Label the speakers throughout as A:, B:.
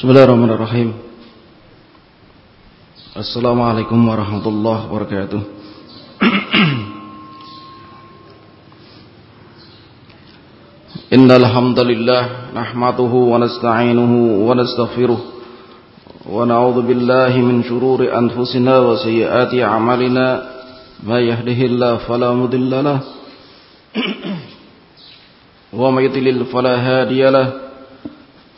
A: Bismillahirrahmanirrahim. Assalamualaikum warahmatullahi wabarakatuh. Innal hamdalillah nahmaduhu wa nasta'inuhu wa nastaghfiruh wa na'udzu billahi min shururi anfusina wa sayyiati a'malina may yahdihillahu fala mudilla lahu wa may yudlil fala hadiya lahu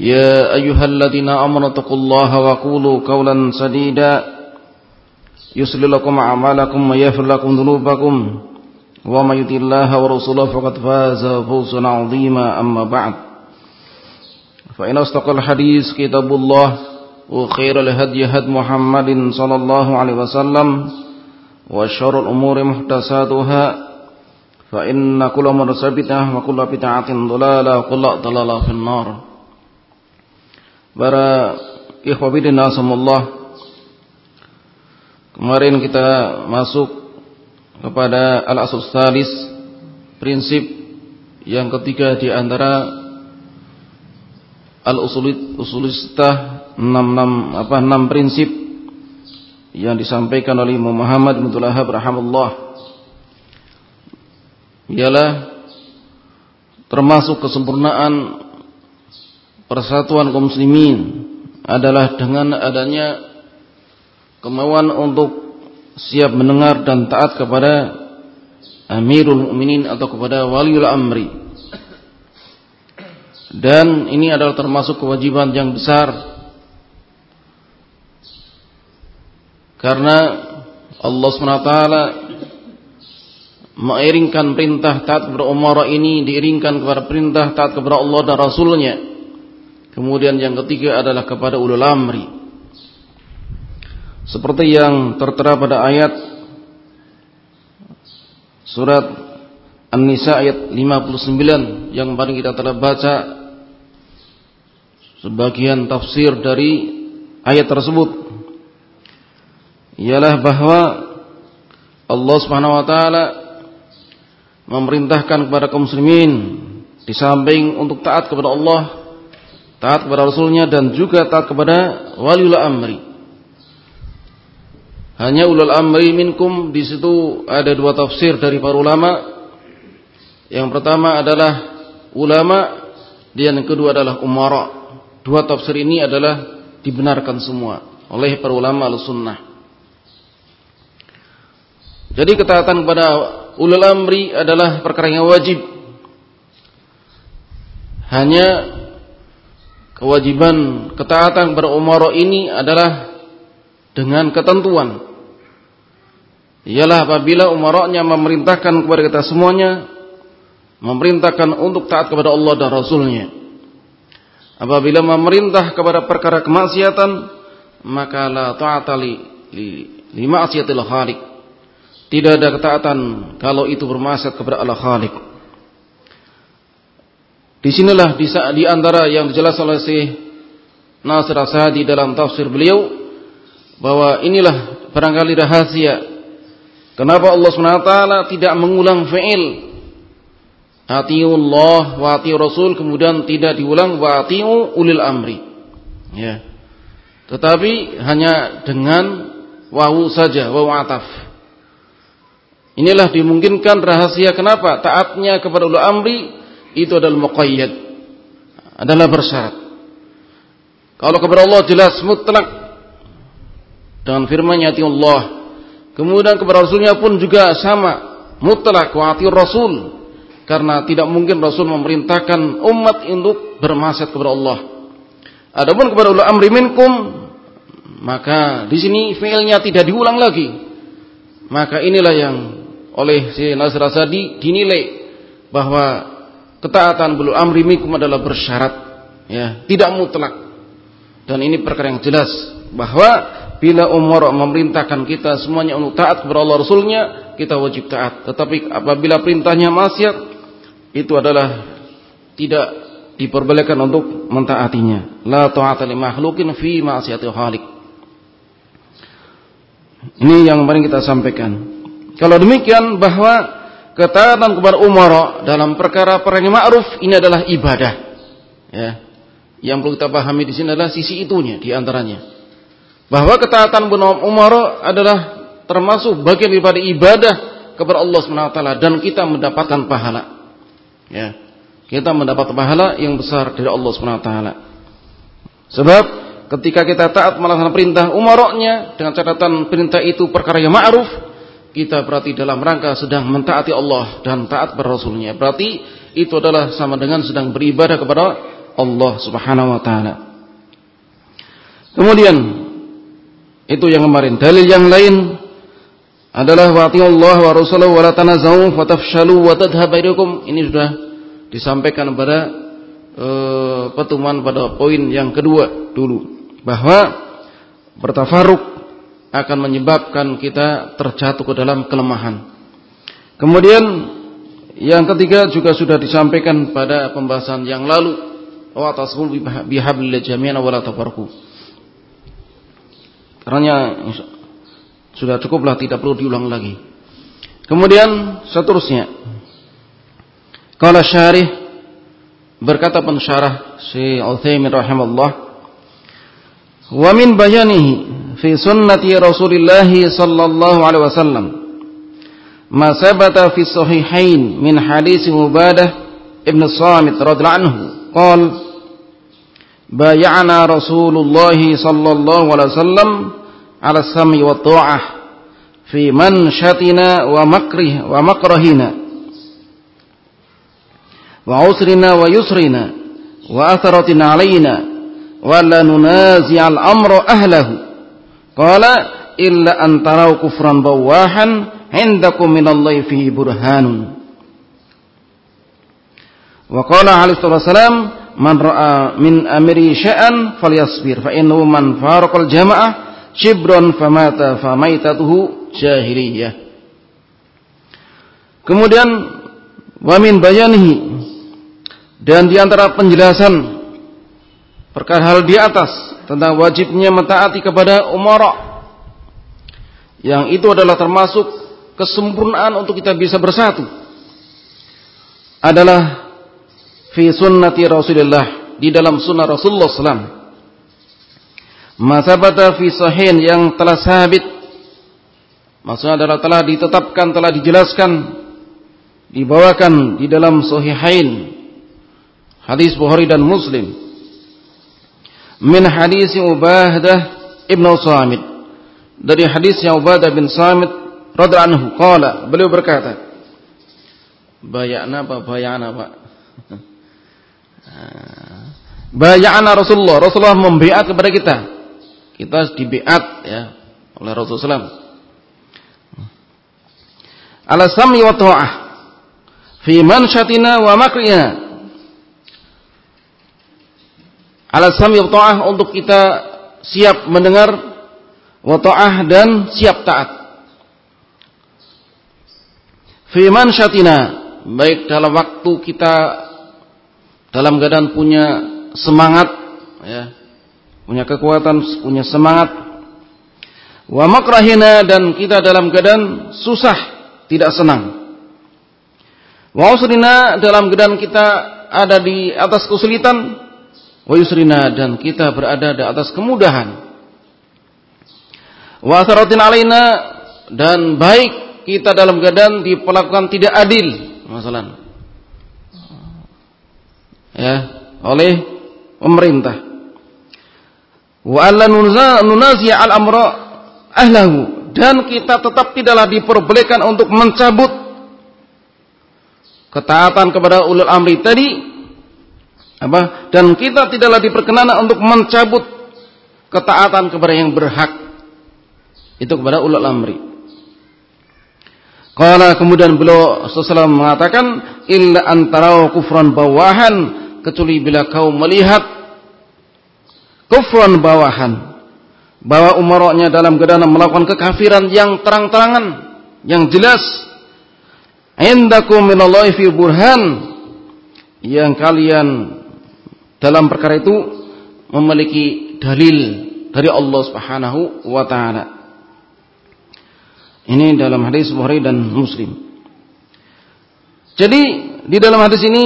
A: يا أيها الذين آمنوا اتقوا الله وقولوا قولا سديدا. يصل لكم أعمالكم ويغفر لكم ذنوبكم. ومن يطع الله ورسوله فقد فاز فوزا عظيما. أما بعد فإن أصدق الحديث كتاب الله وخير الهدي هدي محمد صلى الله عليه وسلم وشر الأمور محدثاتها فإن كل مرسل بدعة وكل بدعة ضلالة وكل ضلالة في النار. Para ikhwabidin nasamullah Kemarin kita masuk kepada al-asul salis Prinsip yang ketiga di antara Al-usulit usulistah 6, 6, apa, 6 prinsip Yang disampaikan oleh Imam Muhammad bin Tulahab rahimahullah Ialah Termasuk kesempurnaan persatuan kaum muslimin adalah dengan adanya kemauan untuk siap mendengar dan taat kepada Amirul Mukminin atau kepada Waliul Amri. Dan ini adalah termasuk kewajiban yang besar karena Allah SWT mengiringkan perintah taat kepada umara ini diiringkan kepada perintah taat kepada Allah dan Rasulnya Kemudian yang ketiga adalah kepada ulul amri. Seperti yang tertera pada ayat surat An-Nisa ayat 59 yang paling kita telah baca sebagian tafsir dari ayat tersebut ialah bahwa Allah Subhanahu wa taala memerintahkan kepada kaum muslimin di samping untuk taat kepada Allah taat kepada Rasulnya dan juga taat kepada waliul amri. Hanya ulul amri minkum di situ ada dua tafsir dari para ulama. Yang pertama adalah ulama dan yang kedua adalah umara. Dua tafsir ini adalah dibenarkan semua oleh para ulama al-sunnah. Jadi ketaatan kepada ulul amri adalah perkara yang wajib. Hanya kewajiban ketaatan kepada umara ini adalah dengan ketentuan. Ialah apabila umaranya memerintahkan kepada kita semuanya memerintahkan untuk taat kepada Allah dan Rasulnya. Apabila memerintah kepada perkara kemaksiatan maka la ta'ata li, li, li ma'siyatil khaliq. Tidak ada ketaatan kalau itu bermaksiat kepada Allah Khaliq Di sinilah di, di antara yang dijelaskan oleh Syekh Nasir Asadi dalam tafsir beliau bahwa inilah barangkali rahasia kenapa Allah SWT tidak mengulang fi'il Atiullah wa Rasul kemudian tidak diulang wa atiu ulil amri. Ya. Tetapi hanya dengan wawu saja, wawu ataf. Inilah dimungkinkan rahasia kenapa taatnya kepada ulil amri itu adalah muqayyad. Adalah bersyarat. Kalau kepada Allah jelas mutlak. Dengan firman-Nya Allah. Kemudian kepada Rasulnya pun juga sama. Mutlak wa Rasul. Karena tidak mungkin Rasul memerintahkan umat untuk bermaksiat kepada Allah. Adapun kepada ulul amri minkum maka di sini fiilnya tidak diulang lagi. Maka inilah yang oleh si Nasir Asadi dinilai bahwa ketaatan bulu amri minkum adalah bersyarat ya tidak mutlak. Dan ini perkara yang jelas bahwa bila umur memerintahkan kita semuanya untuk taat kepada Allah Rasulnya kita wajib taat. Tetapi apabila perintahnya maksiat itu adalah tidak diperbolehkan untuk mentaatinya. La ta'ata li makhluqin fi ma'siyatil khaliq. Ini yang kemarin kita sampaikan. Kalau demikian bahwa ketaatan kepada umara dalam perkara-perkara yang ma'ruf ini adalah ibadah. Ya. Yang perlu kita pahami di sini adalah sisi itunya di antaranya. Bahwa ketaatan kepada umara adalah termasuk bagian daripada ibadah kepada Allah SWT dan kita mendapatkan pahala. Ya. Kita mendapat pahala yang besar dari Allah SWT. Sebab ketika kita taat melaksanakan perintah umaroknya dengan catatan perintah itu perkara yang ma'ruf kita berarti dalam rangka sedang mentaati Allah dan taat kepada Rasulnya. Berarti itu adalah sama dengan sedang beribadah kepada Allah subhanahu wa ta'ala. Kemudian itu yang kemarin. Dalil yang lain adalah wa Allah wa rasulahu wa la tanazau wa tafshalu wa tadhhab ini sudah disampaikan pada uh, pertemuan pada poin yang kedua dulu. Bahwa bertafaruk akan menyebabkan kita terjatuh ke dalam kelemahan. Kemudian yang ketiga juga sudah disampaikan pada pembahasan yang lalu wa tasbul bihablillah jami'an wa la tafarqu. Karena sudah cukuplah tidak perlu diulang lagi. Kemudian seterusnya kalau syarih berkata pensyarah Syekh Utsaimin rahimahullah ومن بيانه في سنة رسول الله صلى الله عليه وسلم ما ثبت في الصحيحين من حديث مبادة ابن الصامت رضي الله عنه قال بايعنا رسول الله صلى الله عليه وسلم على السمع والطاعة في منشتنا ومكره ومكرهنا وعسرنا ويسرنا وأثرة علينا wala nunazi'al amra ahlahu. Qala illa an kufran bawahan indakum minallahi fihi burhanun. Wa qala alaihi wasallam man ra'a min amri sya'an falyasbir fa innahu man faraqal jama'ah shibron famata famaitatuhu jahiliyah. Kemudian wa min bayanihi dan di antara penjelasan perkara hal di atas tentang wajibnya mentaati kepada umara. Yang itu adalah termasuk kesempurnaan untuk kita bisa bersatu. Adalah fi sunnati Rasulullah di dalam sunnah Rasulullah SAW masabata fi sahin yang telah sabit. Maksudnya adalah telah ditetapkan telah dijelaskan dibawakan di dalam sahihain. Hadis Bukhari dan Muslim min hadis Ubadah ibnu Samit. Dari hadisnya Ubadah bin Samit radhiyallahu anhu qala beliau berkata bayana apa? Bayana Pak? Bayana Rasulullah. Rasulullah membiat kepada kita. Kita dibiat ya oleh Rasulullah ala sami wa ta'ah fi manshatina wa makrina Alat sami ta'ah untuk kita siap mendengar wa ta'ah dan siap taat. Fiman syatina baik dalam waktu kita dalam keadaan punya semangat ya, punya kekuatan, punya semangat. Wa makrahina dan kita dalam keadaan susah, tidak senang. Wa usrina dalam keadaan kita ada di atas kesulitan wa yusrina dan kita berada di atas kemudahan. Wa asaratin alaina dan baik kita dalam keadaan diperlakukan tidak adil masalah. Ya oleh pemerintah. Wa alla nunazi al amra ahlahu dan kita tetap tidaklah diperbolehkan untuk mencabut ketaatan kepada ulul amri tadi apa? Dan kita tidaklah diperkenan untuk mencabut ketaatan kepada yang berhak. Itu kepada ulul amri. Qala kemudian beliau sallallahu mengatakan illa antara kufran bawahan kecuali bila kau melihat kufran bawahan bahwa umaroknya dalam keadaan melakukan kekafiran yang terang-terangan yang jelas. Indakum minallahi fi burhan yang kalian dalam perkara itu memiliki dalil dari Allah Subhanahu wa taala. Ini dalam hadis Bukhari dan Muslim. Jadi di dalam hadis ini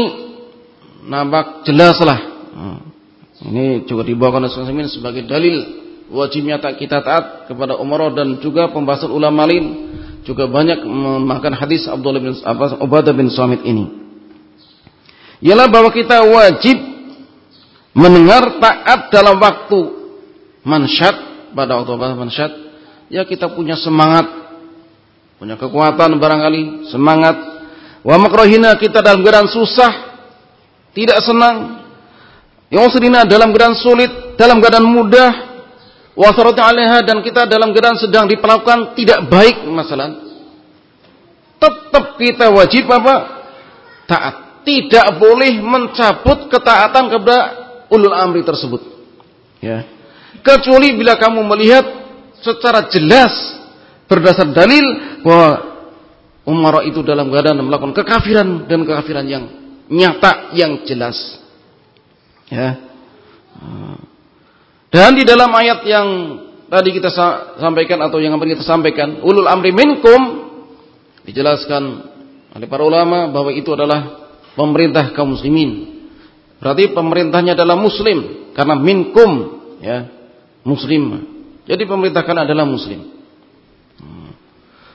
A: nampak jelaslah. Hmm, ini juga dibawakan oleh sebagai dalil wajibnya tak kita taat kepada Umar dan juga pembahasan ulama lain juga banyak memakan hadis Abdullah bin Ubadah bin Samit ini. Ialah bahwa kita wajib mendengar taat dalam waktu. Mansyad pada waktu mansyad ya kita punya semangat. Punya kekuatan barangkali. Semangat. Wa makrohina kita dalam keadaan susah. Tidak senang. Yang sedina dalam keadaan sulit dalam keadaan mudah. Wa alaiha dan kita dalam keadaan sedang diperlakukan tidak baik masalah. Tetap kita wajib apa? Taat. Tidak boleh mencabut ketaatan kepada ulul amri tersebut. Ya. Kecuali bila kamu melihat secara jelas berdasar dalil bahwa Umar itu dalam keadaan melakukan kekafiran dan kekafiran yang nyata yang jelas. Ya. Dan di dalam ayat yang tadi kita sampaikan atau yang akan kita sampaikan, ulul amri minkum dijelaskan oleh para ulama bahwa itu adalah pemerintah kaum muslimin Berarti pemerintahnya adalah muslim karena minkum ya, muslim. Jadi pemerintah kan adalah muslim. Hmm.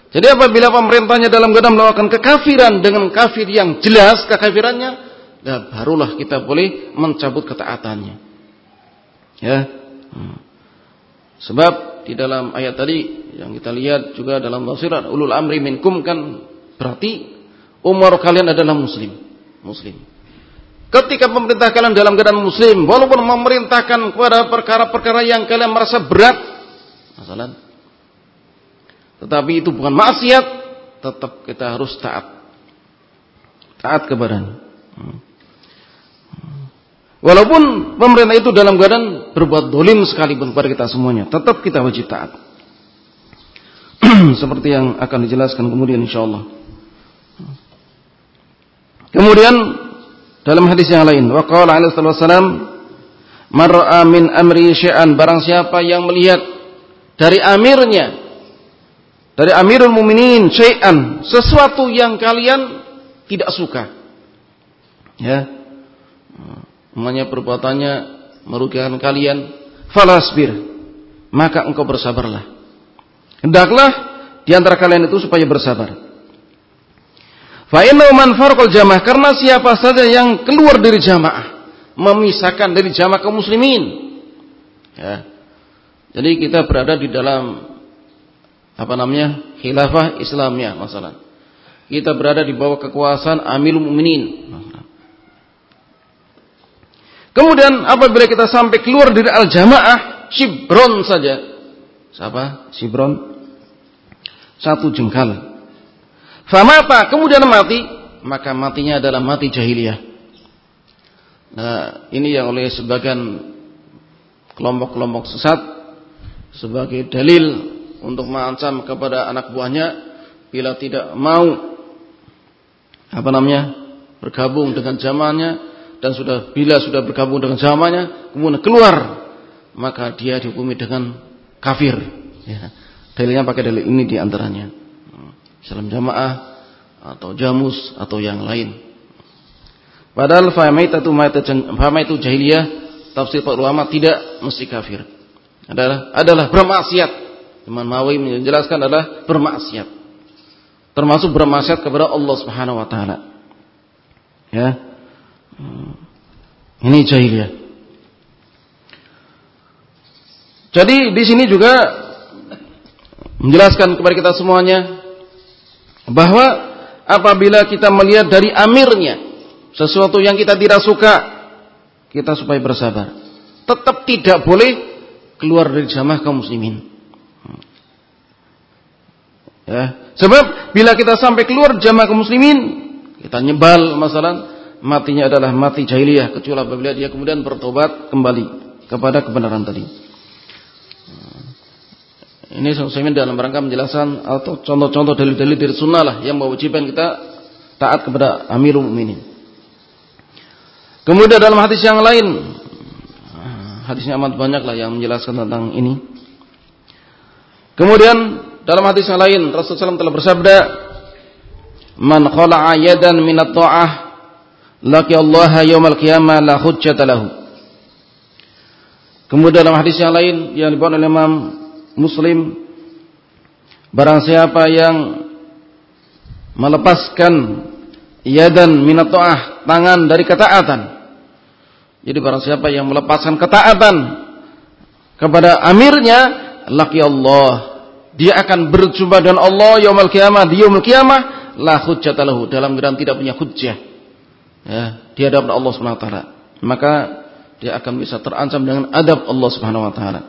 A: Jadi apabila pemerintahnya dalam keadaan melakukan kekafiran dengan kafir yang jelas kekafirannya, ya barulah kita boleh mencabut ketaatannya. Ya. Hmm. Sebab di dalam ayat tadi yang kita lihat juga dalam tafsiran ulul amri minkum kan berarti umar kalian adalah muslim. Muslim. Ketika pemerintah kalian dalam keadaan muslim, walaupun memerintahkan kepada perkara-perkara yang kalian merasa berat, masalah. Tetapi itu bukan maksiat, tetap kita harus taat. Taat kepadanya. Walaupun pemerintah itu dalam keadaan berbuat dolim sekalipun kepada kita semuanya, tetap kita wajib taat. Seperti yang akan dijelaskan kemudian insyaallah. Kemudian dalam hadis yang lain, wa qala alaihi wasallam, "Man ra'a min amri syai'an," barang siapa yang melihat dari amirnya, dari Amirul Mukminin syai'an, sesuatu yang kalian tidak suka. Ya. Namanya perbuatannya merugikan kalian, falasbir. Maka engkau bersabarlah. Hendaklah di antara kalian itu supaya bersabar. Fa'innahu man farqal jamaah karena siapa saja yang keluar dari jamaah, memisahkan dari jamaah kaum muslimin. Ya. Jadi kita berada di dalam apa namanya? khilafah Islamnya masalah. Kita berada di bawah kekuasaan Amirul Mukminin. Kemudian apabila kita sampai keluar dari al-jamaah, shibron saja. Siapa? Shibron. Satu jengkal Famata kemudian mati, maka matinya adalah mati jahiliyah. Nah, ini yang oleh sebagian kelompok-kelompok sesat sebagai dalil untuk mengancam kepada anak buahnya bila tidak mau apa namanya bergabung dengan zamannya dan sudah bila sudah bergabung dengan zamannya kemudian keluar maka dia dihukumi dengan kafir ya. dalilnya pakai dalil ini di antaranya salam jamaah atau jamus atau yang lain. Padahal famaitatu itu jahiliyah tafsir para ulama tidak mesti kafir. Adalah adalah bermaksiat. Imam Nawawi menjelaskan adalah bermaksiat. Termasuk bermaksiat kepada Allah Subhanahu wa taala. Ya. Ini jahiliyah. Jadi di sini juga menjelaskan kepada kita semuanya bahwa apabila kita melihat dari amirnya sesuatu yang kita tidak suka, kita supaya bersabar. Tetap tidak boleh keluar dari jamaah kaum muslimin. Ya. Sebab bila kita sampai keluar jamaah kaum muslimin, kita nyebal masalah matinya adalah mati jahiliyah kecuali apabila dia kemudian bertobat kembali kepada kebenaran tadi. Ini Utsaimin dalam rangka menjelaskan atau contoh-contoh dalil-dalil dari sunnah lah yang mewajibkan kita taat kepada Amirul Mukminin. Kemudian dalam hadis yang lain, hadisnya amat banyak lah yang menjelaskan tentang ini. Kemudian dalam hadis yang lain Rasulullah SAW telah bersabda, "Man khala'a yadan min at-ta'ah laqi Allah yaumal qiyamah la hujjata lahu." Kemudian dalam hadis yang lain yang dibawa oleh Imam Muslim barang siapa yang melepaskan yadan min at-ta'ah, tangan dari ketaatan. Jadi barang siapa yang melepaskan ketaatan kepada amirnya, laki Allah dia akan berjumpa dengan Allah yaumul kiamah di yaumul kiamah la hujjata lahu dalam keadaan tidak punya hujjah ya di hadapan Allah Subhanahu wa taala maka dia akan bisa terancam dengan adab Allah Subhanahu wa taala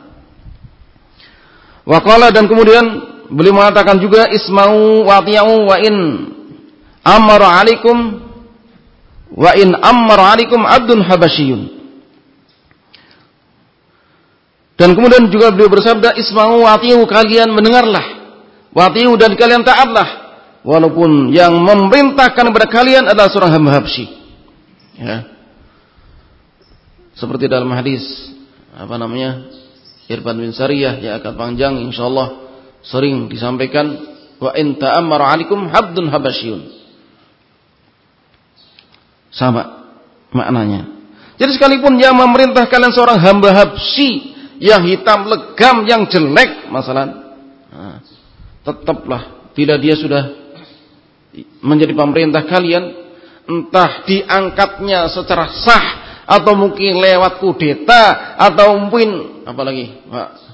A: Waqala dan kemudian beliau mengatakan juga isma'u wa ati'u wa in amara alaikum wa in amara alaikum abdun habasyiyun Dan kemudian juga beliau bersabda, "Isma'u wa'tiu kalian mendengarlah. Wa'tiu dan kalian taatlah." Walaupun yang memerintahkan kepada kalian adalah seorang hamba Habsyi. Ya. Seperti dalam hadis apa namanya? Irfan bin Sariyah yang akan panjang insyaallah sering disampaikan wa in ta'ammara 'alaikum habdun habasyun. Sama maknanya. Jadi sekalipun yang memerintah kalian seorang hamba Habsyi yang hitam legam, yang jelek masalah. Nah, tetaplah bila dia sudah menjadi pemerintah kalian, entah diangkatnya secara sah atau mungkin lewat kudeta atau mungkin apalagi Pak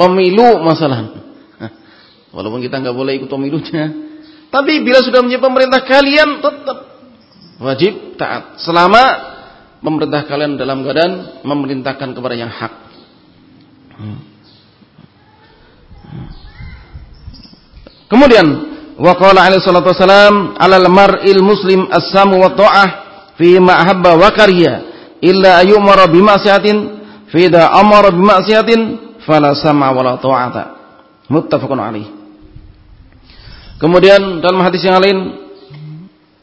A: pemilu masalah. Walaupun kita nggak boleh ikut pemilunya, tapi bila sudah menjadi pemerintah kalian tetap wajib taat selama pemerintah kalian dalam keadaan memerintahkan kepada yang hak. Kemudian waqala alaihi salatu wasalam alal mar'il muslim as-samu wa ta'ah fi ma ahabba wa kariya illa ayyumara bima'siyatin fi da amara bima'siyatin fala sam'a wa la ta'ata. Muttafaqun alaih. Kemudian dalam hadis yang lain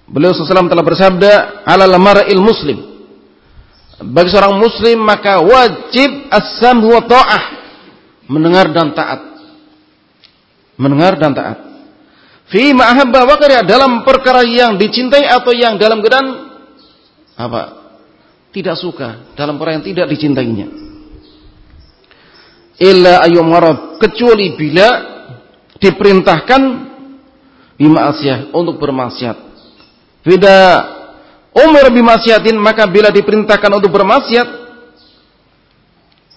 A: beliau sallallahu telah bersabda alal mar'il muslim bagi seorang muslim maka wajib as-sam wa ta'ah mendengar dan taat mendengar dan taat fi ma'habba wa dalam perkara yang dicintai atau yang dalam keadaan apa? Tidak suka dalam perkara yang tidak dicintainya. Illa ayyum kecuali bila diperintahkan bima'asiyah untuk bermaksiat. Tidak umir bimaksiatin maka bila diperintahkan untuk bermaksiat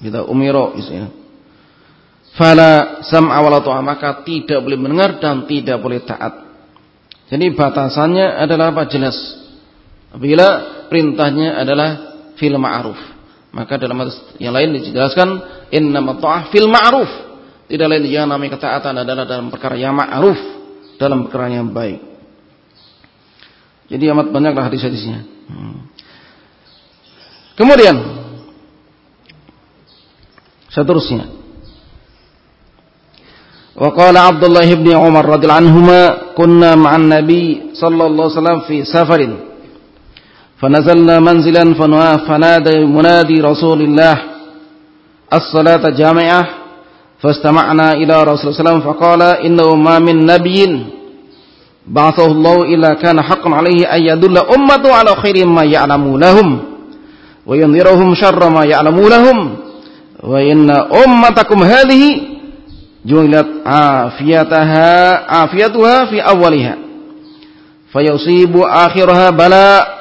A: kita umiro misalnya. Fala sam'a wala maka tidak boleh mendengar dan tidak boleh taat. Jadi batasannya adalah apa? Jelas bila perintahnya adalah fil ma'ruf maka dalam yang lain dijelaskan innama ta'ah fil ma'ruf tidak lain yang namanya ketaatan adalah dalam perkara yang ma'ruf dalam perkara yang baik jadi amat banyaklah hadis-hadisnya. Hmm. Kemudian seterusnya. Wa qala Abdullah bin Umar radhiyallahu anhuma kunna ma'an nabi sallallahu alaihi wasallam fi safarin fanazalna manzilan fanada munadi Rasulillah as-salata jami'ah fastama'na ila Rasulullah sallallahu alaihi wasallam faqala innahu ma min nabiyyin ba'athahu Allah ila kana haqqan alaihi ay yadulla ummatu ala khairi ma ya'lamu lahum wa yunziruhum syarra ma ya'lamu lahum wa inna ummatakum hadhihi ju'ilat afiyataha afiyatuha fi awwaliha fayusibu akhiraha bala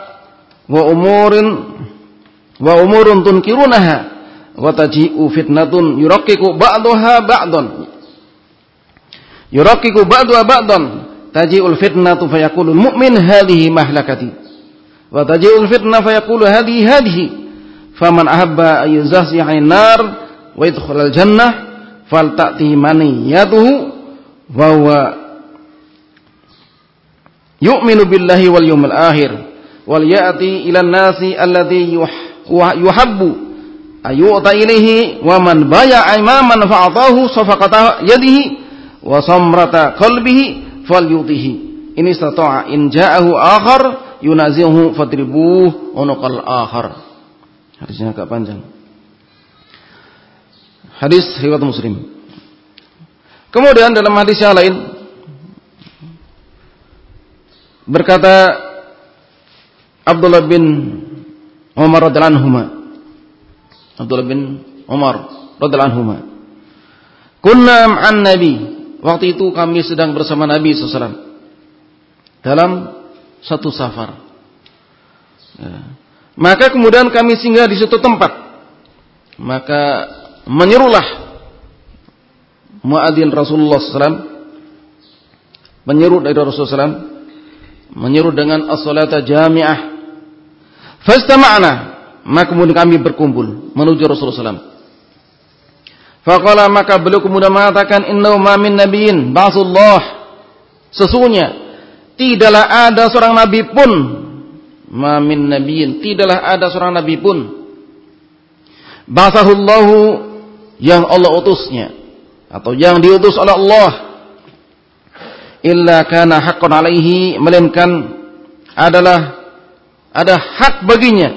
A: wa umurin wa umurun tunkirunaha. Wa taji'u fitnatun yuraqiqu ba'daha ba'dan. Yuraqiqu ba'daha ba'dan. Taji'ul fitnatu fayaqulul mu'min hadhihi mahlakati. Wa taji'ul fitnah fayaqulu hadhihi hadhihi faman ahabba ayyuzahziha 'anil nar wa yadkhulal jannah falta'ti maniyatuhu bahwa yu'minu billahi wal yawmil akhir wal ya'ti ila nasi alladhi yuhabbu ayu'ta ilaihi wa man baya'a imaman fa'atahu safaqata yadihi wa samrata qalbihi falyutihi. Ini istata'a. In ja'ahu akhar yunazihu fadribuh unuqal akhar. Hadisnya agak panjang. Hadis riwayat muslim. Kemudian dalam hadis yang lain Berkata Abdullah bin Umar radhiyallahu anhu. Abdullah bin Umar radhiyallahu anhu. Kunna ma'an Nabi. Waktu itu kami sedang bersama Nabi SAW dalam satu safar. Ya. Maka kemudian kami singgah di suatu tempat. Maka menyerulah muadzin Rasulullah SAW menyeru dari Rasulullah SAW menyeru dengan as-salata jami'ah. Fastama'na, maka kemudian kami berkumpul menuju Rasulullah SAW. Faqala maka beliau kemudian mengatakan innahu ma min nabiyyin ba'atsullah. Sesungguhnya tidaklah ada seorang nabi pun ma min nabiyyin tidaklah ada seorang nabi pun ba'athahullahu yang Allah utusnya atau yang diutus oleh Allah illa kana haqqan alaihi melainkan adalah ada hak baginya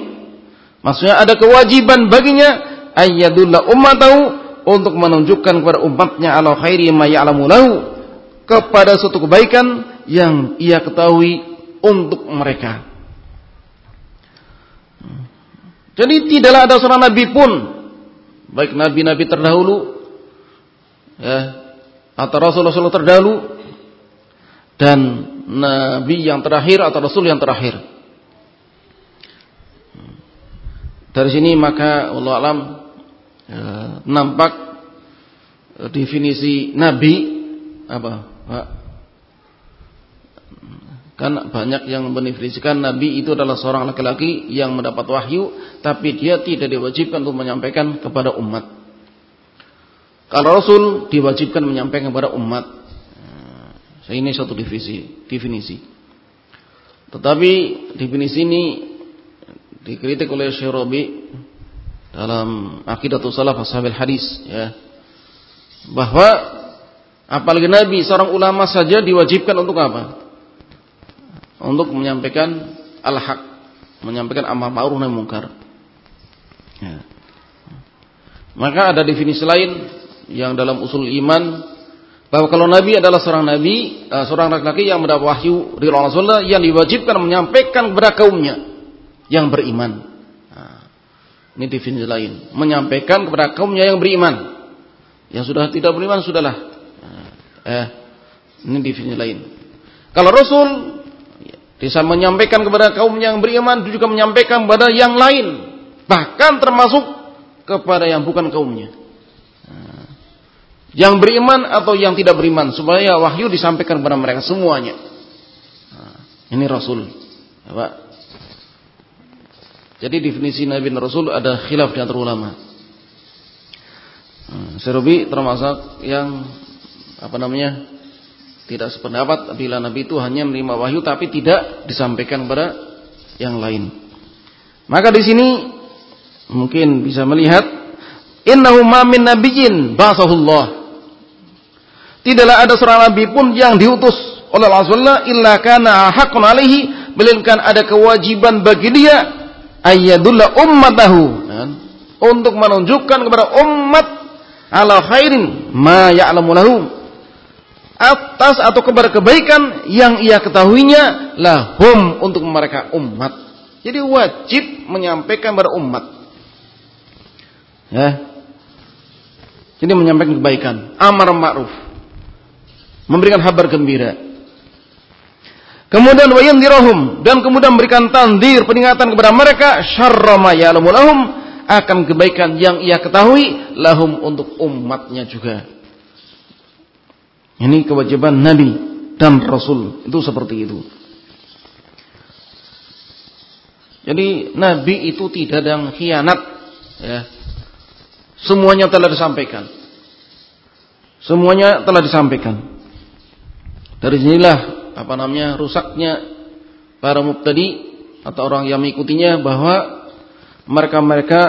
A: maksudnya ada kewajiban baginya ayyadulla ummatahu untuk menunjukkan kepada umatnya ala khairi ma ya'lamu lahu kepada suatu kebaikan yang ia ketahui untuk mereka jadi tidaklah ada seorang nabi pun baik nabi-nabi terdahulu ya atau rasul-rasul terdahulu dan nabi yang terakhir atau rasul yang terakhir. Dari sini maka Allah alam e, nampak definisi nabi apa? Pak? Kan banyak yang mendefinisikan nabi itu adalah seorang laki-laki yang mendapat wahyu tapi dia tidak diwajibkan untuk menyampaikan kepada umat. Kalau rasul diwajibkan menyampaikan kepada umat. Ini satu definisi, definisi. Tetapi definisi ini dikritik oleh Syarabi dalam Aqidatul Salaf Ashabil Hadis ya. Bahwa apalagi Nabi seorang ulama saja diwajibkan untuk apa? Untuk menyampaikan al-haq, menyampaikan amal ma'ruf nahi munkar. Ya. Maka ada definisi lain yang dalam usul iman bahwa kalau Nabi adalah seorang Nabi, uh, seorang laki-laki yang mendapat wahyu dari Rasulullah yang diwajibkan menyampaikan kepada kaumnya yang beriman. Nah, ini definisi lain, menyampaikan kepada kaumnya yang beriman. Yang sudah tidak beriman sudahlah. Nah, eh, ini definisi lain. Kalau Rasul bisa menyampaikan kepada kaum yang beriman, juga menyampaikan kepada yang lain, bahkan termasuk kepada yang bukan kaumnya yang beriman atau yang tidak beriman supaya wahyu disampaikan kepada mereka semuanya. Nah, ini Rasul. Ya, Pak. Jadi definisi Nabi dan Rasul ada khilaf di antara ulama. Nah, Serubi termasuk yang apa namanya tidak sependapat bila Nabi itu hanya menerima wahyu tapi tidak disampaikan kepada yang lain. Maka di sini mungkin bisa melihat innahu ma min nabiyyin basahullah Tidaklah ada seorang nabi pun yang diutus oleh Rasulullah illa kana alaihi melainkan ada kewajiban bagi dia ayyadulla ummatahu kan? untuk menunjukkan kepada umat ala khairin ma ya'lamu lahu atas atau kepada kebaikan yang ia ketahuinya lahum untuk mereka umat. Jadi wajib menyampaikan kepada umat. Ya. Jadi menyampaikan kebaikan, amar ma'ruf memberikan kabar gembira. Kemudian wayandirahum dan kemudian memberikan tandir peringatan kepada mereka syarra ma lahum akan kebaikan yang ia ketahui lahum untuk umatnya juga. Ini kewajiban nabi dan rasul itu seperti itu. Jadi nabi itu tidak ada yang khianat ya. Semuanya telah disampaikan. Semuanya telah disampaikan. Dari sinilah apa namanya rusaknya para mubtadi atau orang yang mengikutinya bahwa mereka-mereka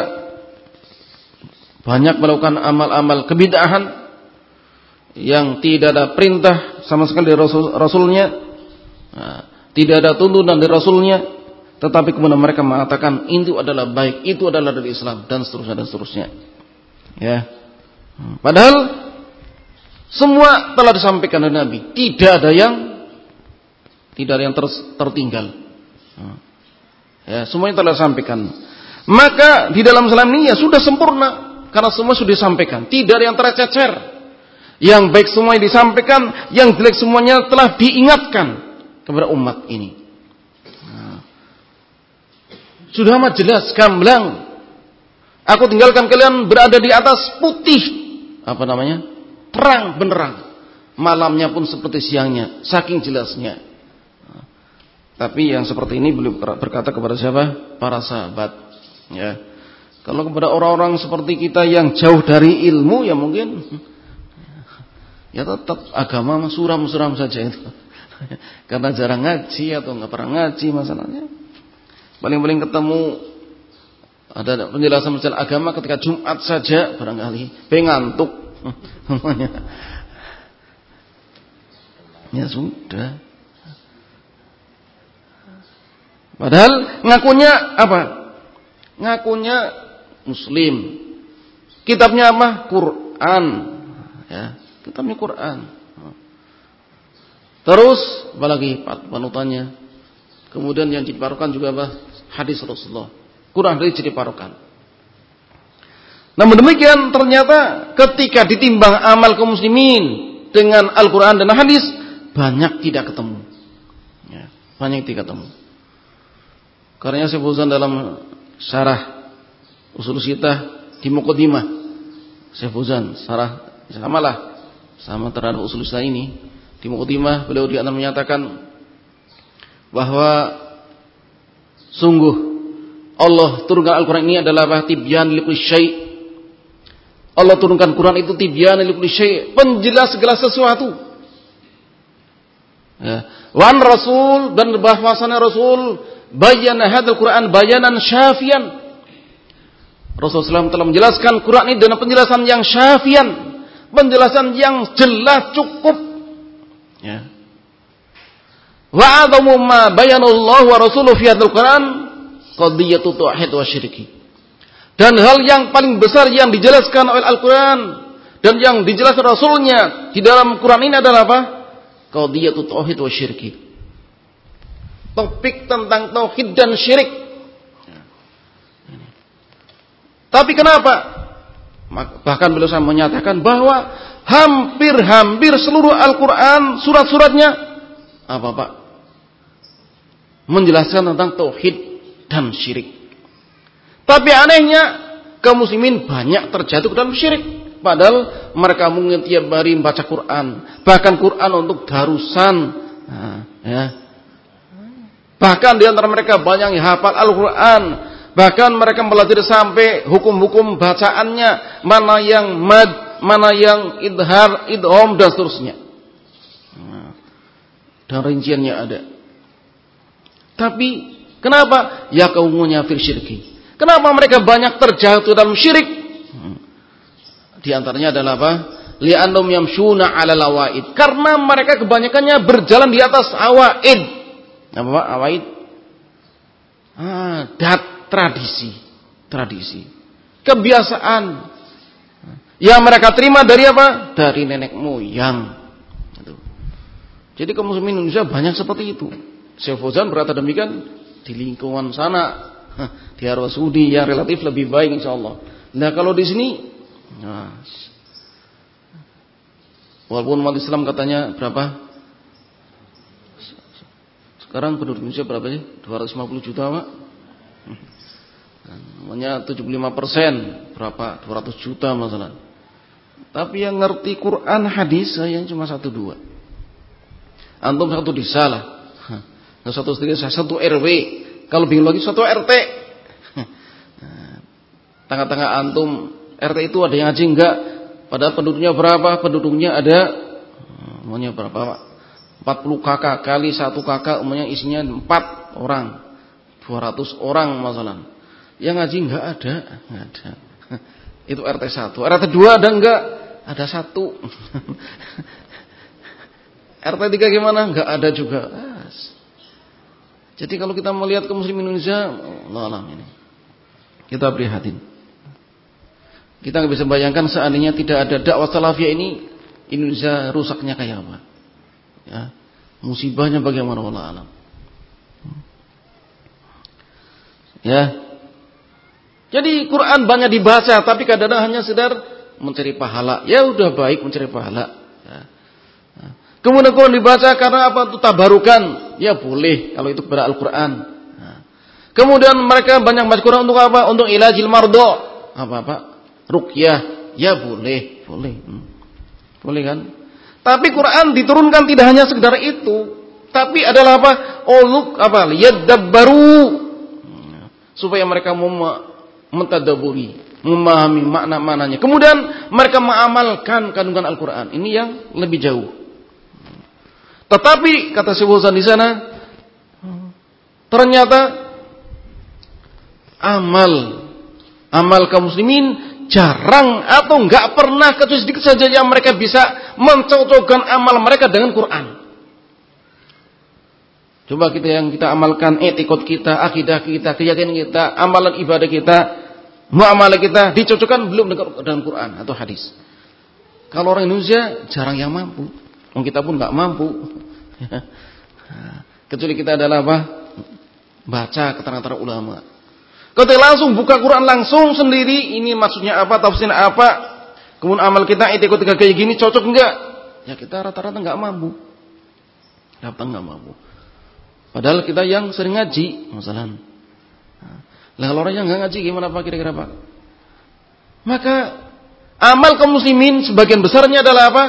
A: banyak melakukan amal-amal kebidahan yang tidak ada perintah sama sekali dari Rasul, Rasulnya, nah, tidak ada tuntunan dari Rasulnya, tetapi kemudian mereka mengatakan itu adalah baik, itu adalah dari Islam dan seterusnya dan seterusnya. Ya. Padahal semua telah disampaikan oleh Nabi, tidak ada yang tidak ada yang ter, tertinggal. Ya, semuanya telah disampaikan. Maka di dalam ini ya sudah sempurna karena semua sudah disampaikan, tidak ada yang tercecer. Yang baik semuanya disampaikan, yang jelek semuanya telah diingatkan kepada umat ini. Sudah amat jelas, gamblang. Aku tinggalkan kalian berada di atas putih. Apa namanya? Terang benerang. Malamnya pun seperti siangnya. Saking jelasnya. Tapi yang seperti ini belum berkata kepada siapa? Para sahabat. Ya. Kalau kepada orang-orang seperti kita yang jauh dari ilmu ya mungkin ya tetap agama suram-suram saja itu. Karena jarang ngaji atau nggak pernah ngaji masalahnya. Paling-paling ketemu ada penjelasan masalah agama ketika Jumat saja barangkali pengantuk ya sudah padahal ngakunya apa ngakunya muslim kitabnya apa Quran ya kitabnya Quran terus apalagi panutannya kemudian yang diparukan juga apa hadis Rasulullah. Kurang dari jadi parokan. Namun demikian ternyata ketika ditimbang amal kaum muslimin dengan Al-Quran dan hadis banyak tidak ketemu. Ya, banyak tidak ketemu. Karena saya Fauzan dalam syarah usul sitah di Muqaddimah. Saya Fauzan syarah samalah sama terhadap usul sitah ini di beliau di menyatakan bahwa sungguh Allah turunkan Al-Quran ini adalah? Tibyan likulli syai' Allah turunkan Quran itu tibyan likulli syai' penjelas segala sesuatu. Ya. Wan Rasul dan bahwasanya Rasul bayana hadal Quran bayanan syafian. Rasulullah SAW telah menjelaskan Quran ini dengan penjelasan yang syafian, penjelasan yang jelas cukup. Ya. Wa adamu ma bayanallahu wa rasuluhu fi hadal Quran qadiyatu tauhid wa syirki. Dan hal yang paling besar yang dijelaskan oleh Al-Qur'an dan yang dijelaskan Rasulnya di dalam Quran ini adalah apa? Qadiyatu tauhid wa syirki. Topik tentang tauhid dan syirik. Tapi kenapa? Bahkan beliau saya menyatakan bahwa hampir-hampir seluruh Al-Quran surat-suratnya apa pak? Menjelaskan tentang tauhid dan syirik. Tapi anehnya kaum muslimin banyak terjatuh ke dalam syirik. Padahal mereka mungkin tiap hari membaca Quran, bahkan Quran untuk darusan. Nah, ya. Bahkan di antara mereka banyak yang hafal Al-Quran. Bahkan mereka belajar sampai hukum-hukum bacaannya. Mana yang mad, mana yang idhar, idhom, dan seterusnya. Nah, dan rinciannya ada. Tapi Kenapa? Ya kaumunya fil syirki. Kenapa mereka banyak terjatuh dalam syirik? Hmm. Di antaranya adalah apa? Li'annum yamshuna 'ala lawaid. Karena mereka kebanyakannya berjalan di atas awaid. Apa Pak? Awaid? Ah, dat tradisi. Tradisi. Kebiasaan. Yang mereka terima dari apa? Dari nenek moyang. Jadi kaum muslimin Indonesia banyak seperti itu. Syekh Fauzan demikian di lingkungan sana di Arab Saudi yang relatif lebih baik insya Allah. Nah kalau di sini, nah, walaupun umat Islam katanya berapa? Sekarang penduduk Indonesia berapa sih? 250 juta pak? Namanya 75 persen berapa? 200 juta masalah. Tapi yang ngerti Quran hadis saya cuma satu dua. Antum satu disalah. Nah, satu desa, satu RW. Kalau bingung lagi satu RT. Tengah-tengah antum RT itu ada yang ngaji enggak? Padahal penduduknya berapa? Penduduknya ada maunya berapa, Pak? 40 kakak kali satu kakak umumnya isinya 4 orang. 200 orang masalah. Yang ngaji enggak ada, enggak ada. Itu RT 1. RT 2 ada enggak? Ada satu. RT 3 gimana? Enggak ada juga. Jadi kalau kita melihat ke muslim Indonesia, Allah alam ini. Kita prihatin. Kita nggak bisa bayangkan seandainya tidak ada dakwah salafiyah ini, Indonesia rusaknya kayak apa. Ya. Musibahnya bagaimana Allah alam. Ya. Jadi Quran banyak dibaca tapi kadang-kadang hanya sedar mencari pahala. Ya udah baik mencari pahala. Ya. ya. Kemudian Quran dibaca karena apa? Itu tabarukan. Ya boleh kalau itu kepada Al-Quran. Ya. Kemudian mereka banyak baca Quran untuk apa? Untuk ilajil mardo. Apa-apa? Rukyah. Ya boleh. Boleh. Hmm. Boleh kan? Tapi Quran diturunkan tidak hanya sekedar itu, tapi adalah apa? Uluk apa? baru supaya mereka mentadaburi, memahami makna-maknanya. Kemudian mereka mengamalkan kandungan Al-Qur'an. Ini yang lebih jauh. Tetapi kata Syekh di sana ternyata amal amal kaum muslimin jarang atau enggak pernah kecuali sedikit saja yang mereka bisa mencocokkan amal mereka dengan Quran. Coba kita yang kita amalkan etikot kita, akidah kita, keyakinan kita, amalan ibadah kita, muamalah kita dicocokkan belum dengan Quran atau hadis. Kalau orang Indonesia jarang yang mampu. Orang kita pun enggak mampu. Kecuali kita adalah apa? Baca keterangan ulama. Ketika langsung buka Quran langsung sendiri, ini maksudnya apa, tafsirnya apa, kemudian amal kita itu ketika kayak gini cocok enggak? Ya kita rata-rata enggak mampu. Rata enggak mampu. Padahal kita yang sering ngaji, masalah. Nah, kalau orang yang enggak ngaji gimana Pak kira-kira Pak? Maka amal kaum muslimin sebagian besarnya adalah apa?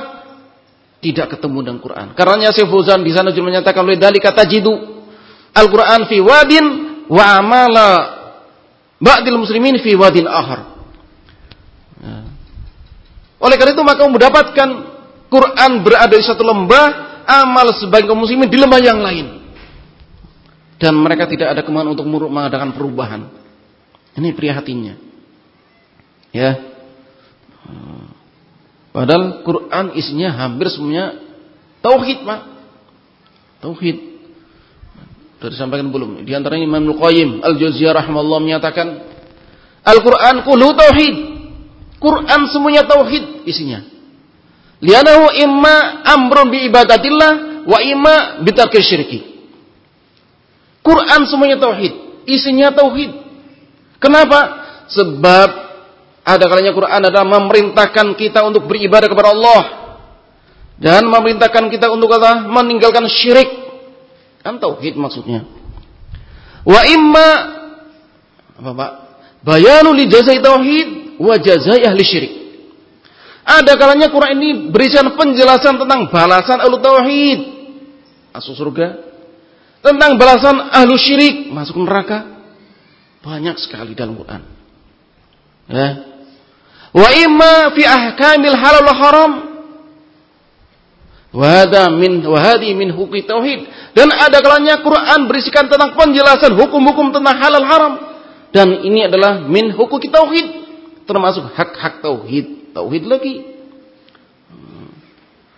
A: Tidak ketemu dengan Quran. Karena Syekh Fauzan di sana juga menyatakan oleh dalika tajidu Al-Quran fi wadin wa amala ba'dil muslimin fi wadin akhar. Oleh karena itu maka mendapatkan Quran berada di satu lembah, amal sebagai kaum muslimin di lembah yang lain. Dan mereka tidak ada kemauan untuk mengadakan perubahan. Ini prihatinnya. Ya. Padahal Quran isinya hampir semuanya tauhid, Pak. Tauhid. Sudah disampaikan belum? Di antaranya Imam Al-Qayyim Al-Jauziyah rahimahullah menyatakan Al-Qur'an kullu tauhid. Quran semuanya tauhid isinya. Lianahu imma amrun bi ibadatillah wa imma bi syirki. Quran semuanya tauhid, isinya tauhid. Kenapa? Sebab ada kalanya Quran adalah memerintahkan kita untuk beribadah kepada Allah dan memerintahkan kita untuk kata meninggalkan syirik Kan tauhid maksudnya. Wa imma apa Pak? Bayanu li jazai tauhid wa jazai ahli syirik. Ada kalanya Quran ini berisikan penjelasan tentang balasan ahlu tauhid masuk surga, tentang balasan ahlu syirik masuk neraka. Banyak sekali dalam Quran. Ya. Wa imma fi ahkamil halal haram Wahada min wahadi min hukum tauhid. Dan ada kalanya Quran berisikan tentang penjelasan hukum-hukum tentang halal haram. Dan ini adalah min hukum tauhid, termasuk hak-hak tauhid, tauhid lagi.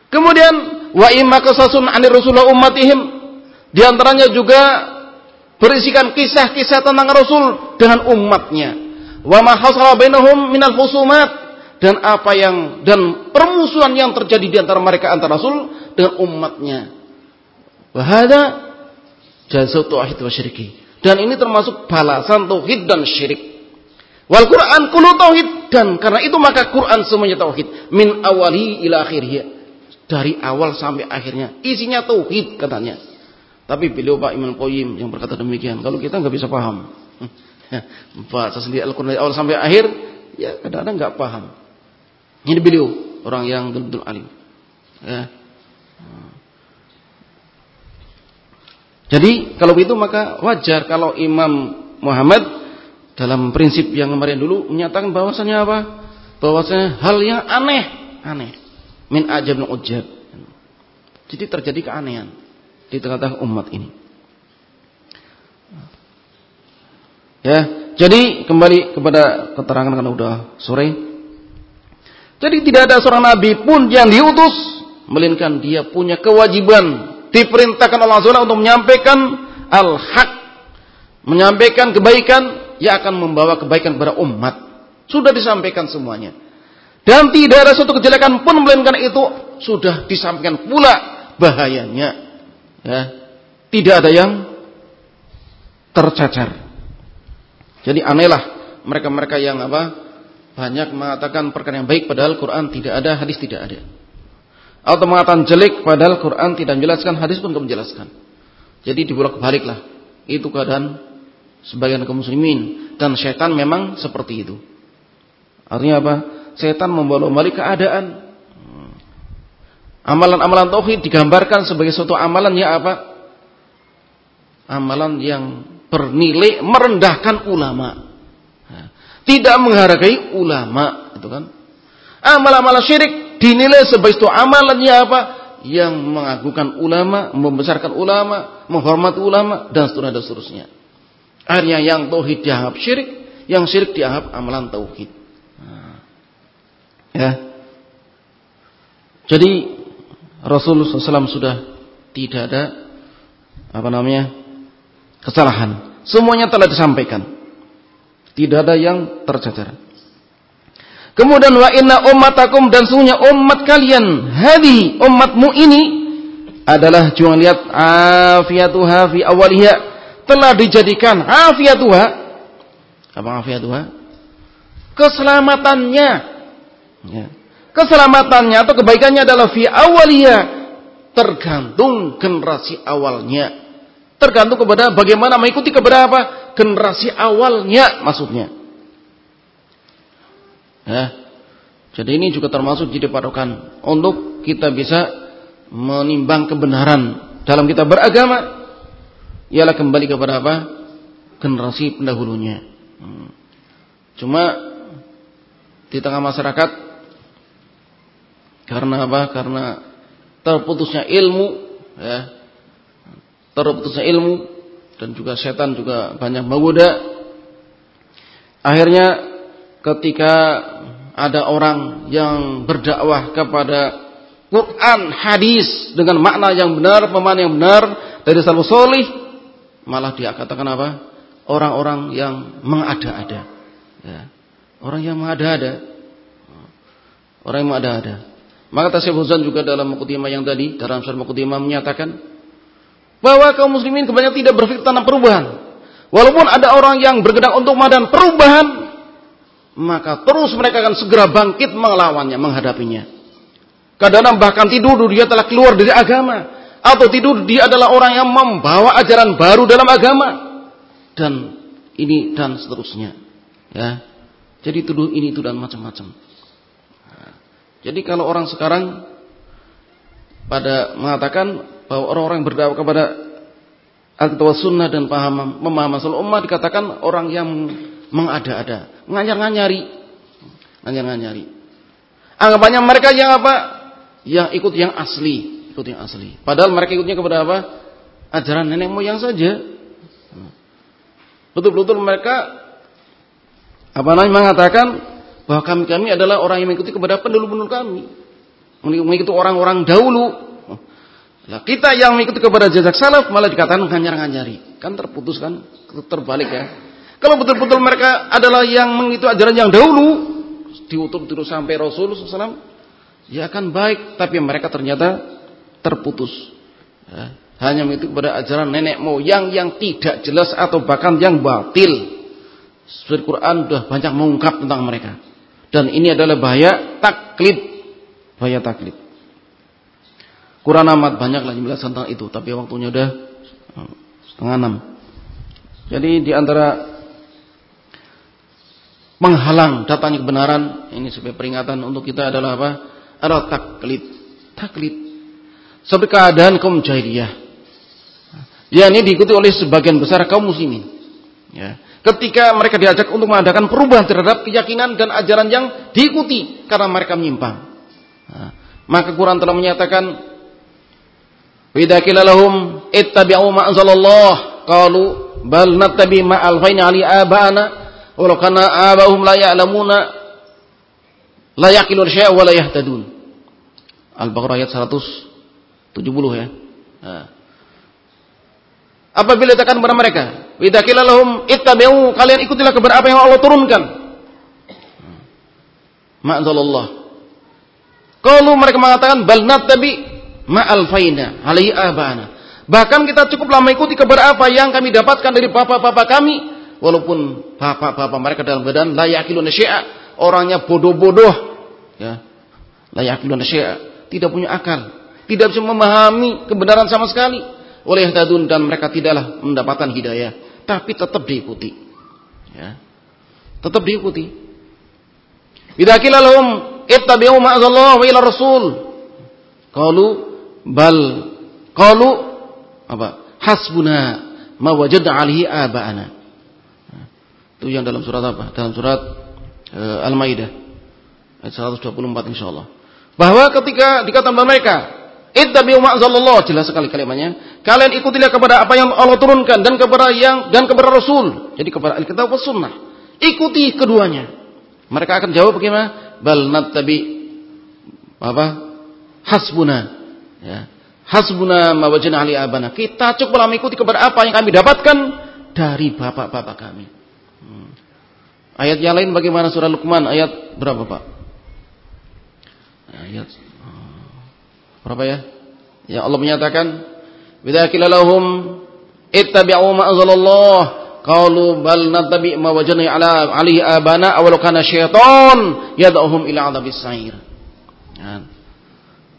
A: Kemudian wa imma qasasun 'anir rasulullah ummatihim. Di antaranya juga berisikan kisah-kisah tentang Rasul dengan umatnya. Wa ma hasala bainahum minal husumat dan apa yang dan permusuhan yang terjadi di antara mereka antara Rasul dengan umatnya. Wahada jazau tauhid wa syirki. Dan ini termasuk balasan tauhid dan syirik. Wal Quran kullu tauhid dan karena itu maka Quran semuanya tauhid min awali ila akhirnya. Dari awal sampai akhirnya isinya tauhid katanya. Tapi beliau Pak Imam Qayyim yang berkata demikian. Kalau kita nggak bisa paham. Baca sendiri Al-Quran dari awal sampai akhir, ya kadang-kadang nggak paham. Ini beliau orang yang betul-betul alim. Ya. Jadi kalau begitu maka wajar kalau Imam Muhammad dalam prinsip yang kemarin dulu menyatakan bahwasanya apa? Bahwasanya hal yang aneh, aneh. Min ajab ujab. Jadi terjadi keanehan di tengah-tengah umat ini. Ya, jadi kembali kepada keterangan karena udah sore. Jadi tidak ada seorang nabi pun yang diutus melainkan dia punya kewajiban diperintahkan Allah Subhanahu untuk menyampaikan al-haq, menyampaikan kebaikan yang akan membawa kebaikan kepada umat. Sudah disampaikan semuanya. Dan tidak ada suatu kejelekan pun melainkan itu sudah disampaikan pula bahayanya. Ya. Tidak ada yang tercacar. Jadi anehlah mereka-mereka yang apa? Banyak mengatakan perkara yang baik padahal Quran tidak ada, hadis tidak ada. Atau mengatakan jelek padahal Quran tidak menjelaskan, hadis pun tidak menjelaskan. Jadi dibolak baliklah. Itu keadaan sebagian kaum muslimin dan syaitan memang seperti itu. Artinya apa? Setan membawa balik keadaan. Amalan-amalan tauhid digambarkan sebagai suatu amalan ya apa? Amalan yang bernilai merendahkan ulama. Tidak menghargai ulama, itu kan. Amal-amal syirik dinilai sebagai itu amalannya apa? Yang mengagungkan ulama, membesarkan ulama, menghormati ulama dan seterusnya dan seterusnya. Akhirnya yang tauhid dianggap syirik, yang syirik dianggap amalan tauhid. Ya. Jadi Rasulullah SAW sudah tidak ada apa namanya kesalahan. Semuanya telah disampaikan. Tidak ada yang tercacar. Kemudian wa inna ummatakum dan sungguhnya umat kalian, hadi umatmu ini adalah jangan lihat afiatuha fi awaliha telah dijadikan afiatuha apa afiatuha? Keselamatannya. Ya. Keselamatannya atau kebaikannya adalah fi awaliha tergantung generasi awalnya. Tergantung kepada bagaimana mengikuti kepada apa? Generasi awalnya maksudnya. Ya. Jadi ini juga termasuk jadi patokan untuk kita bisa menimbang kebenaran dalam kita beragama. Ialah kembali kepada apa? Generasi pendahulunya. Hmm. Cuma di tengah masyarakat karena apa? Karena terputusnya ilmu ya terputusnya ilmu dan juga setan juga banyak menggoda. Akhirnya ketika ada orang yang berdakwah kepada Quran, hadis dengan makna yang benar, pemahaman yang benar dari salafus solih, malah dia katakan apa? Orang-orang yang mengada-ada. Ya. Orang yang mengada-ada. Orang yang mengada-ada. Maka Tasya Huzan juga dalam Mukudimah yang tadi, dalam surah Mukudimah menyatakan, bahwa kaum muslimin kebanyakan tidak berpikir tentang perubahan. Walaupun ada orang yang bergerak untuk madan perubahan, maka terus mereka akan segera bangkit melawannya, menghadapinya. Kadang-kadang bahkan tidur dia telah keluar dari agama atau tidur dia adalah orang yang membawa ajaran baru dalam agama dan ini dan seterusnya. Ya. Jadi tuduh ini itu dan macam-macam. jadi kalau orang sekarang pada mengatakan bahwa orang-orang berdakwah kepada Alkitab Sunnah dan paham memaham masalah umat dikatakan orang yang mengada-ada, nganyar-nganyari, nganyar-nganyari. Anggapannya mereka yang apa? Yang ikut yang asli, ikut yang asli. Padahal mereka ikutnya kepada apa? Ajaran nenek moyang saja. Betul-betul mereka apa namanya mengatakan bahwa kami kami adalah orang yang mengikuti kepada pendahulu-pendahulu kami, mengikuti orang-orang dahulu Nah, kita yang mengikuti kepada jejak salaf malah dikatakan nganyar-nganyari. Kan terputus kan? Terbalik ya. Kalau betul-betul mereka adalah yang mengikuti ajaran yang dahulu, diutur terus sampai Rasulullah SAW, ya akan baik. Tapi mereka ternyata terputus. Ya, hanya mengikuti kepada ajaran nenek moyang yang tidak jelas atau bahkan yang batil. Surat Quran sudah banyak mengungkap tentang mereka. Dan ini adalah bahaya taklid. Bahaya taklid. Quran amat banyak lagi menjelaskan tentang itu, tapi waktunya udah eh, setengah enam. Jadi di antara menghalang datangnya kebenaran ini sebagai peringatan untuk kita adalah apa? Adalah taklid. Taklid. Seperti keadaan kaum jahiliyah. Ya ini diikuti oleh sebagian besar kaum muslimin. Ya. Ketika mereka diajak untuk mengadakan perubahan terhadap keyakinan dan ajaran yang diikuti karena mereka menyimpang. Nah, maka Quran telah menyatakan Idza qila lahum ittabi'u ma anzalallah qalu bal nattabi ma alfaina ali abana walau kana abahum la ya'lamuna la yaqilun syai'a wa la yahtadun. Al-Baqarah ayat 170 ya. Nah. Apabila dikatakan kepada mereka, "Idza qila lahum ittabi'u," kalian ikutilah kepada apa yang Allah turunkan. Ma anzalallah. Kalau mereka mengatakan bal nattabi ma alfaina alaihi abana. Bahkan kita cukuplah mengikuti kepada apa yang kami dapatkan dari bapak-bapak kami walaupun bapak-bapak mereka dalam badan la yaqiluna orangnya bodoh-bodoh ya. La yaqiluna tidak punya akal, tidak bisa memahami kebenaran sama sekali. Oleh tadun dan mereka tidaklah mendapatkan hidayah, tapi tetap diikuti. Ya. Tetap diikuti. Lahum ittabi'u ma wa ila rasul. Qalu bal qalu apa? Hasbuna ma wajadna alaihi aba'ana. Itu yang dalam surat apa? Dalam surat uh, Al-Maidah ayat 124 insyaallah. Bahwa ketika dikatakan mereka, "Ittabi'u ma jelas sekali kalimatnya. Kalian ikutilah kepada apa yang Allah turunkan dan kepada yang dan kepada Rasul. Jadi kepada Alkitab dan Sunnah. Ikuti keduanya. Mereka akan jawab bagaimana? Bal nattabi apa? Hasbuna. Ya. Hasbuna ma wajana ali abana. Kita cukup mengikuti kepada apa yang kami dapatkan dari bapak-bapak kami. Hmm. Ayat yang lain bagaimana surah Luqman ayat berapa, Pak? Ayat uh, berapa ya? Ya Allah menyatakan, "Idza qila lahum ittabi'u ma anzalallah Qalu bal nattabi ma wajadna ala alihi abana aw kana syaitan yad'uhum ila adzabis sa'ir. Ya.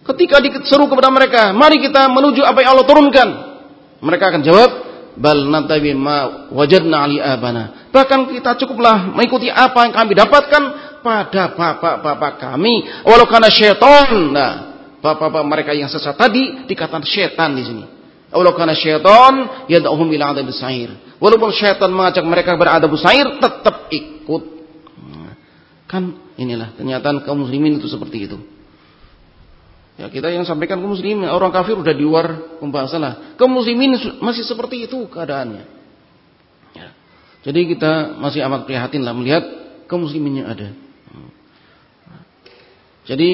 A: Ketika diseru kepada mereka, mari kita menuju apa yang Allah turunkan. Mereka akan jawab, bal nattabi ma wajadna ali abana. Bahkan kita cukuplah mengikuti apa yang kami dapatkan pada bapak-bapak kami. Walau kana syaitan. Nah, bapak-bapak mereka yang sesat tadi dikatakan syaitan di sini. Walau kana syaitan yad'uhum ila adzabis sa'ir. Walaupun syaitan mengajak mereka berada busair, tetap ikut. Kan inilah kenyataan kaum muslimin itu seperti itu. Ya kita yang sampaikan kaum muslimin, orang kafir udah di luar pembahasan lah. Kaum muslimin masih seperti itu keadaannya. Jadi kita masih amat prihatin lah melihat kaum muslimin yang ada. Jadi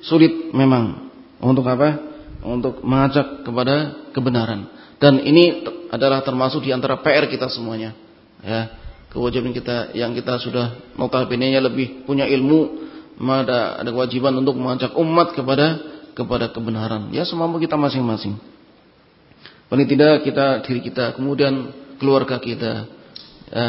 A: sulit memang untuk apa? Untuk mengajak kepada kebenaran. Dan ini adalah termasuk di antara PR kita semuanya. Ya, kewajiban kita yang kita sudah notabene lebih punya ilmu, ada ada kewajiban untuk mengajak umat kepada kepada kebenaran. Ya semampu kita masing-masing. Paling tidak kita diri kita, kemudian keluarga kita, ya,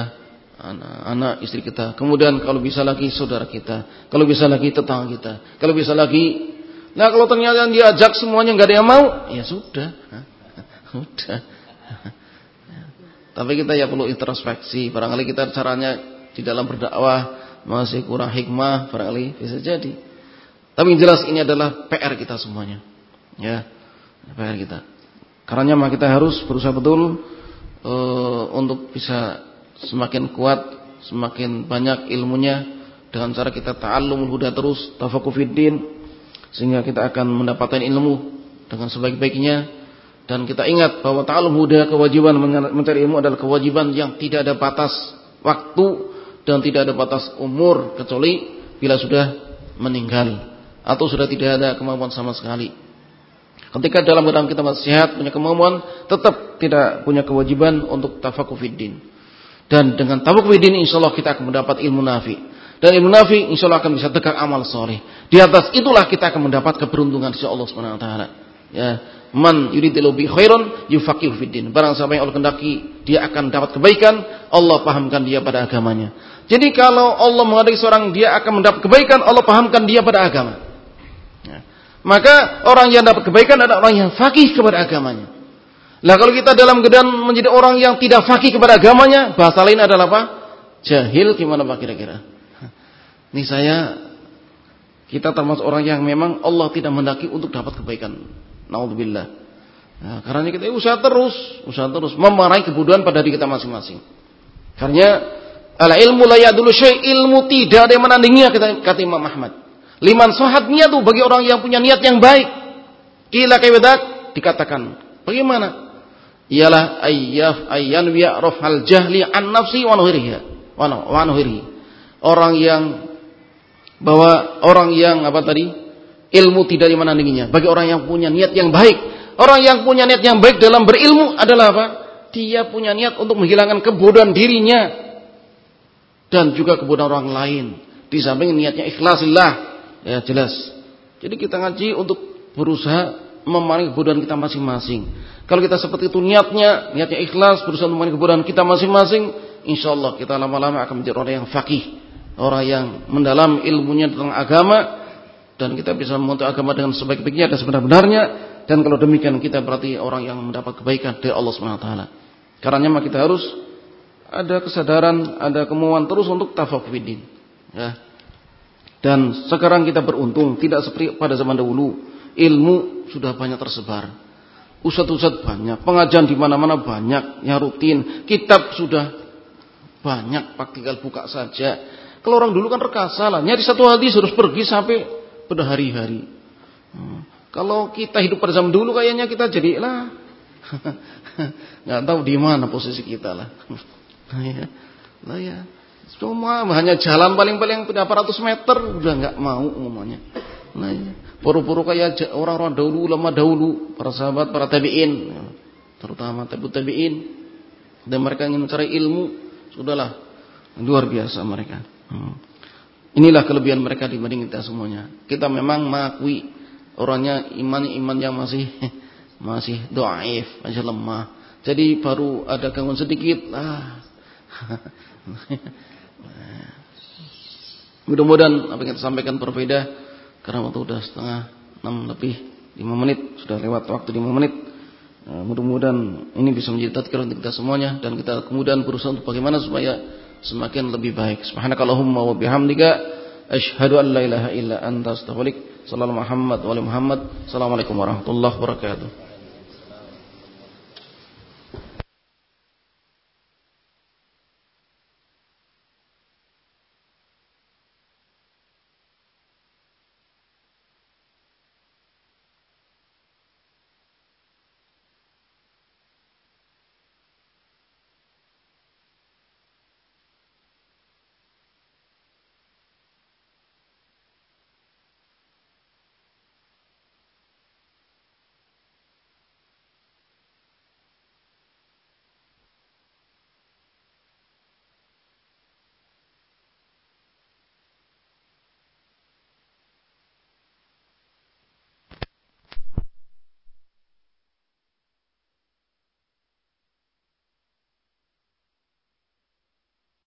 A: anak-anak istri kita, kemudian kalau bisa lagi saudara kita, kalau bisa lagi tetangga kita, kalau bisa lagi, nah kalau ternyata diajak semuanya nggak ada yang mau, ya sudah, sudah. Tapi kita ya perlu introspeksi. Barangkali kita caranya di dalam berdakwah masih kurang hikmah, barangkali bisa jadi. Tapi yang jelas ini adalah PR kita semuanya. Ya, PR kita. Karena kita harus berusaha betul uh, untuk bisa semakin kuat, semakin banyak ilmunya dengan cara kita ta'allumul huda terus, tafakufiddin sehingga kita akan mendapatkan ilmu dengan sebaik-baiknya dan kita ingat bahwa ta'alum huda kewajiban mencari ilmu adalah kewajiban yang tidak ada batas waktu dan tidak ada batas umur kecuali bila sudah meninggal atau sudah tidak ada kemampuan sama sekali. Ketika dalam keadaan kita masih sehat punya kemampuan, tetap tidak punya kewajiban untuk tafakufiddin. Dan dengan tafakufiddin insyaallah kita akan mendapat ilmu nafi. Dan ilmu nafi insyaallah akan bisa tegak amal soleh. Di atas itulah kita akan mendapat keberuntungan insya Allah Subhanahu wa. Ya, Man yuridillahu bi khairan yufaqihu fid din. Barang siapa yang Allah kehendaki dia akan dapat kebaikan, Allah pahamkan dia pada agamanya. Jadi kalau Allah menghendaki seorang dia akan mendapat kebaikan, Allah pahamkan dia pada agama. Ya. Maka orang yang dapat kebaikan adalah orang yang fakih kepada agamanya. Lah kalau kita dalam keadaan menjadi orang yang tidak fakih kepada agamanya, bahasa lain adalah apa? Jahil gimana Pak kira-kira? Ini saya kita termasuk orang yang memang Allah tidak mendaki untuk dapat kebaikan. Naudzubillah. Nah, karena kita usaha terus, usaha terus memarahi kebodohan pada diri kita masing-masing. Karena ala ilmu la yadulu syai ilmu tidak ada yang menandinginya kata, kata Imam Ahmad. Liman sahat niatu bagi orang yang punya niat yang baik. Kila kaiwadak dikatakan. Bagaimana? Ialah ayyaf ayyan rafal jahli an nafsi wa nuhiriha. Wa nuhirihi. Orang yang bahwa orang yang apa tadi? Ilmu tidak dimenanginya. Bagi orang yang punya niat yang baik. Orang yang punya niat yang baik dalam berilmu adalah apa? Dia punya niat untuk menghilangkan kebodohan dirinya dan juga kebodohan orang lain. Di samping niatnya ikhlasillah. Ya jelas. Jadi kita ngaji untuk berusaha memerangi kebodohan kita masing-masing. Kalau kita seperti itu niatnya, niatnya ikhlas, berusaha memerangi kebodohan kita masing-masing, insya Allah kita lama-lama akan menjadi orang yang fakih, orang yang mendalam ilmunya tentang agama, dan kita bisa membantu agama dengan sebaik-baiknya dan sebenar-benarnya. Dan kalau demikian kita berarti orang yang mendapat kebaikan dari Allah Subhanahu Wa Taala. Karena kita harus ada kesadaran, ada kemauan terus untuk tafakuddin. Ya. Dan sekarang kita beruntung, tidak seperti pada zaman dahulu. Ilmu sudah banyak tersebar. Ustadz-ustadz banyak, pengajian di mana-mana banyak yang rutin. Kitab sudah banyak, tinggal buka saja. Kalau orang dulu kan rekasa lah, nyari satu hadis harus pergi sampai berhari-hari. Hmm. Kalau kita hidup pada zaman dulu kayaknya kita jadi lah nggak tahu di mana posisi kita lah. Nah ya, nah ya. Cuma hanya jalan paling-paling berapa ratus meter udah nggak mau ngomongnya. Nah ya. Puru-puru kayak orang-orang dahulu, lama dahulu, para sahabat, para tabiin, terutama tabiut tabiin, dan mereka ingin mencari ilmu, sudahlah luar biasa mereka. Hmm. Inilah kelebihan mereka dibanding kita semuanya. Kita memang mengakui orangnya iman iman yang masih masih doaif, masih lemah. Jadi baru ada gangguan sedikit, ah Mudah-mudahan apa yang kita sampaikan berbeda karena waktu sudah setengah enam lebih lima menit sudah lewat waktu lima menit. Nah, mudah-mudahan ini bisa menjadi tadkir untuk kita semuanya dan kita kemudian berusaha untuk bagaimana supaya semakin lebih baik. Subhanakallahumma wa bihamdika asyhadu an la ilaha illa anta astaghfiruka wa atubu Muhammad wa Muhammad. Assalamualaikum warahmatullahi wabarakatuh.